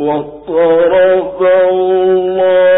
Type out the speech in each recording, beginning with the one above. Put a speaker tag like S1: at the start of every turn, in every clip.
S1: وضرب الله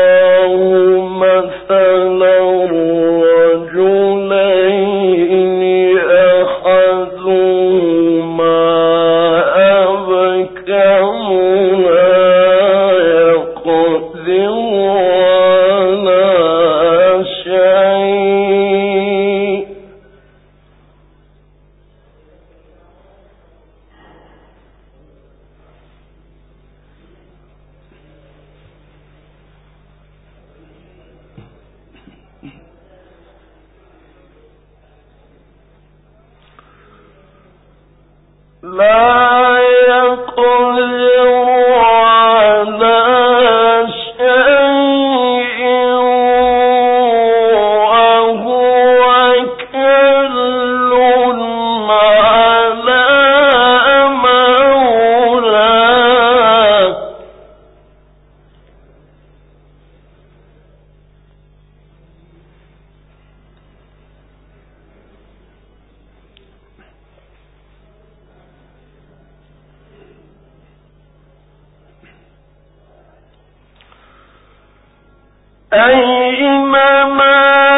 S1: أيما ما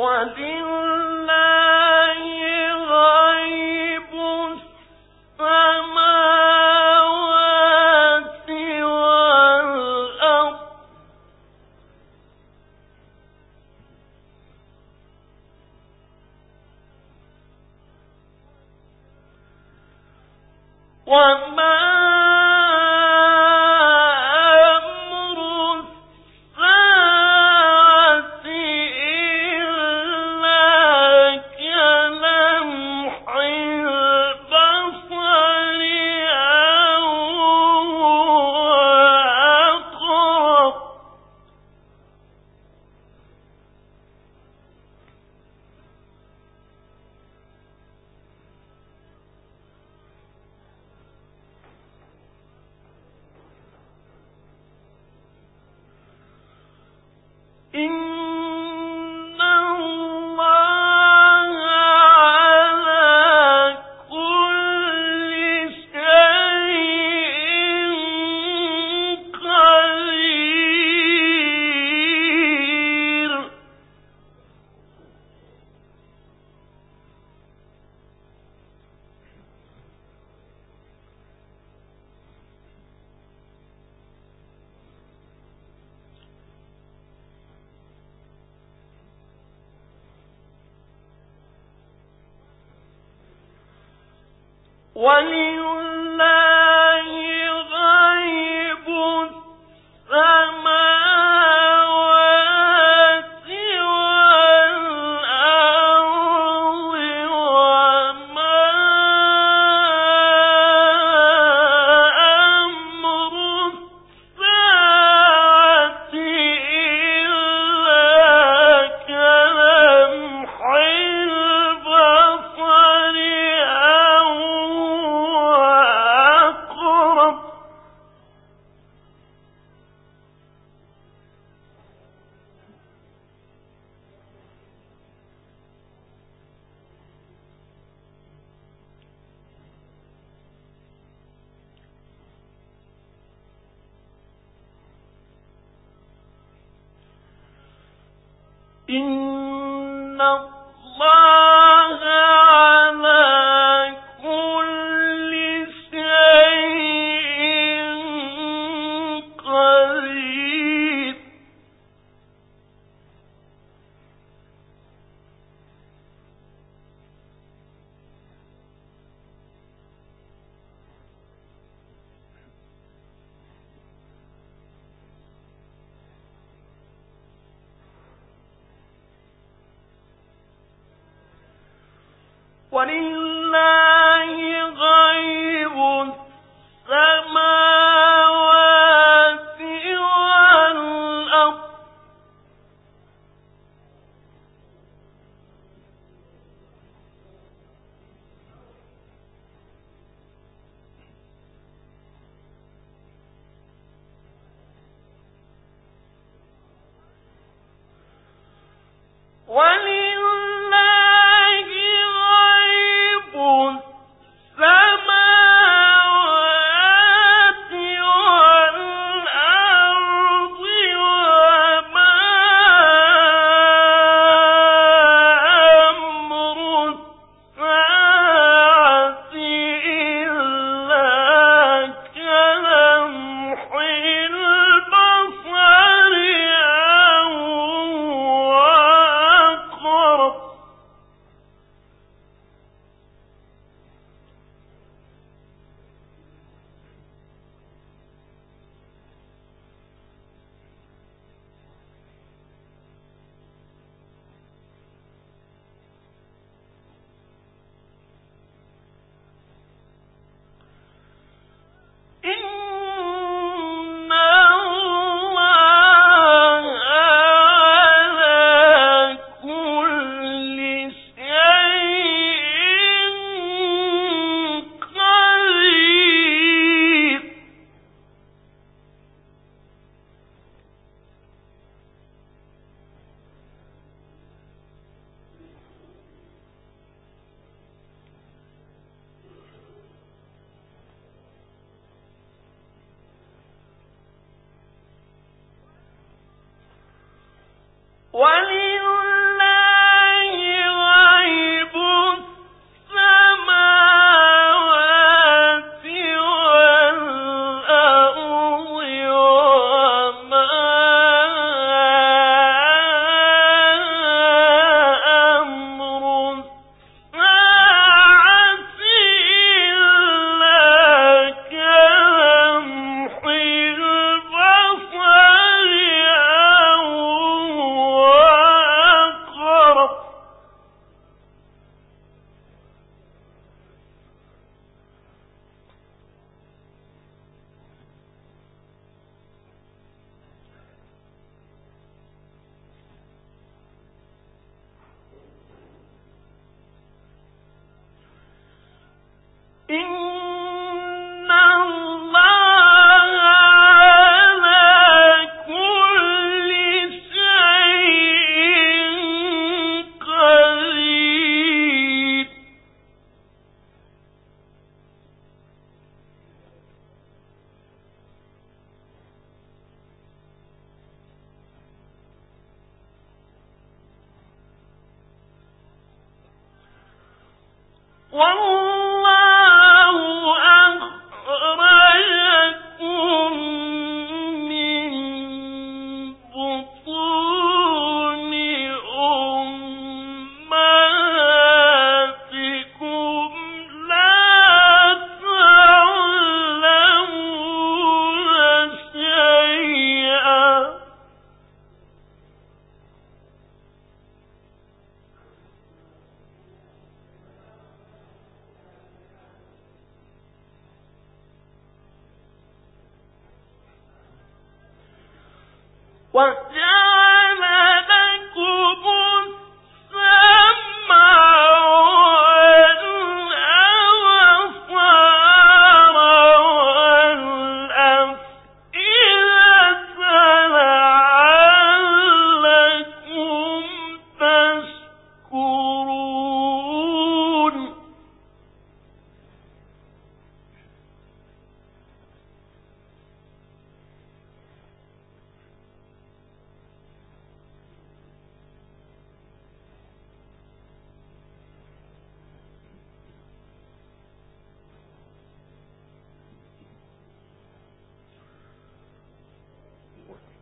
S1: وَدِلٌّ إن ولله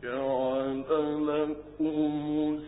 S1: جعل لكم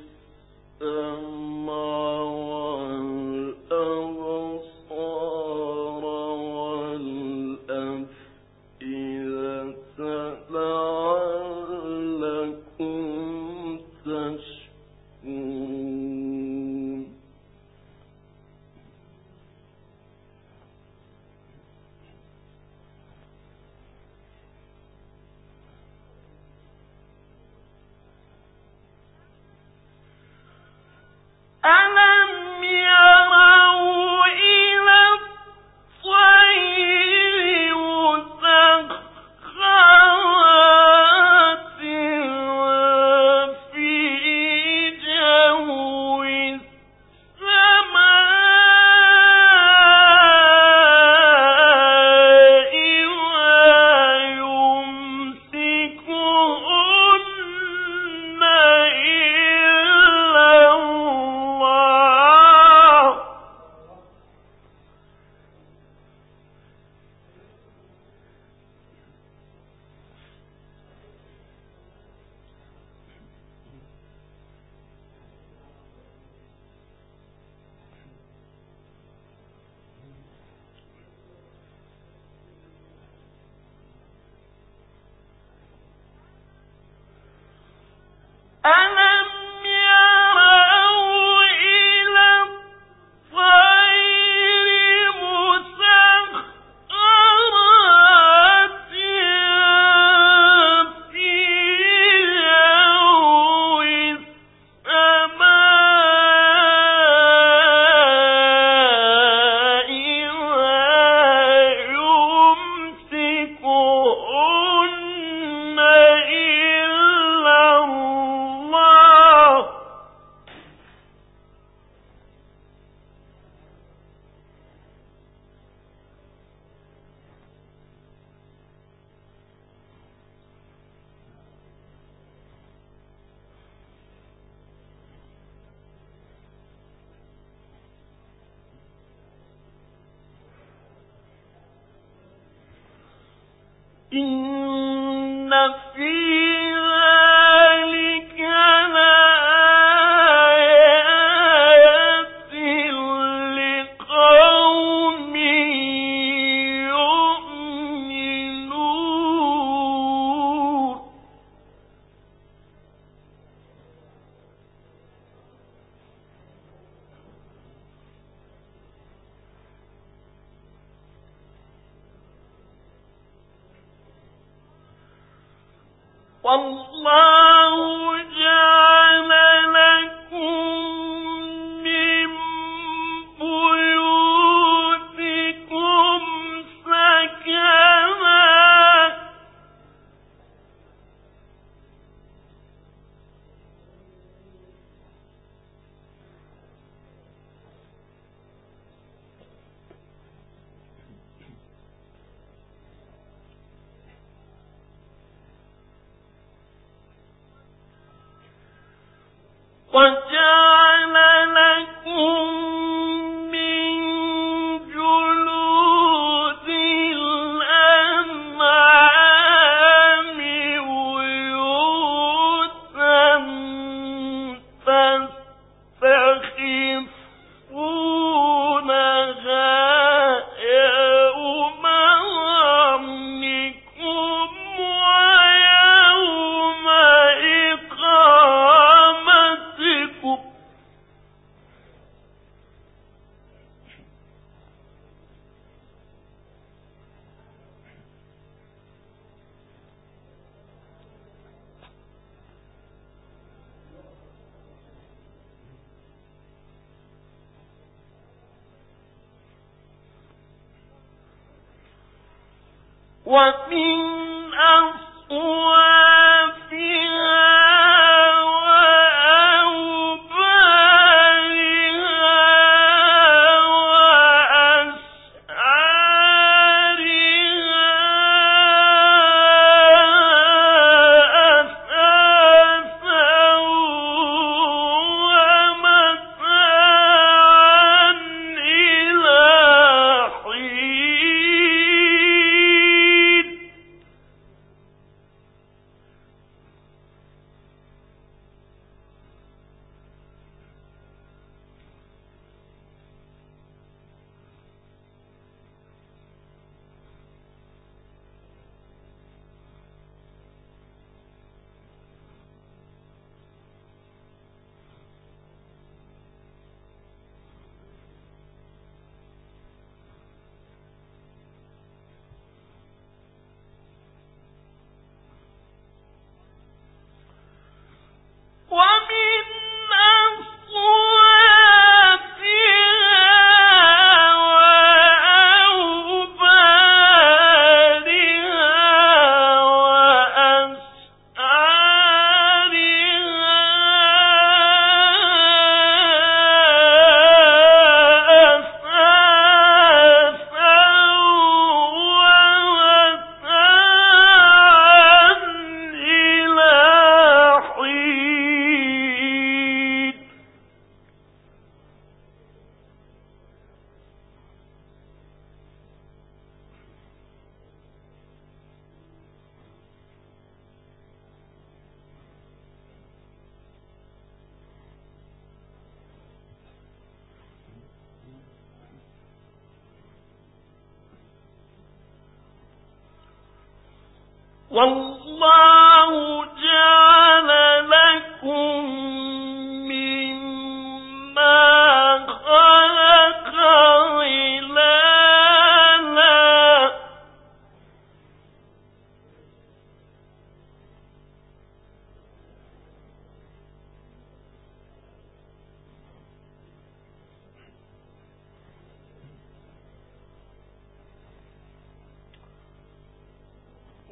S1: إن One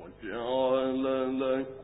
S1: وجعل لك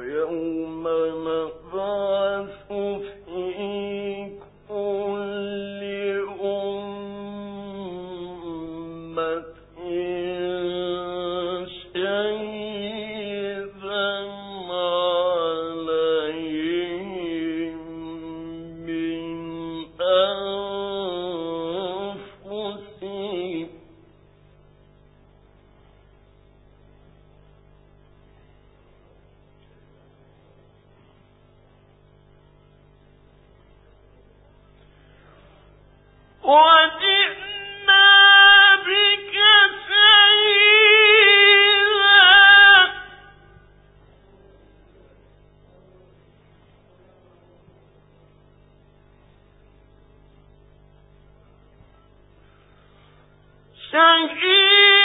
S1: ويوم مقام وذكره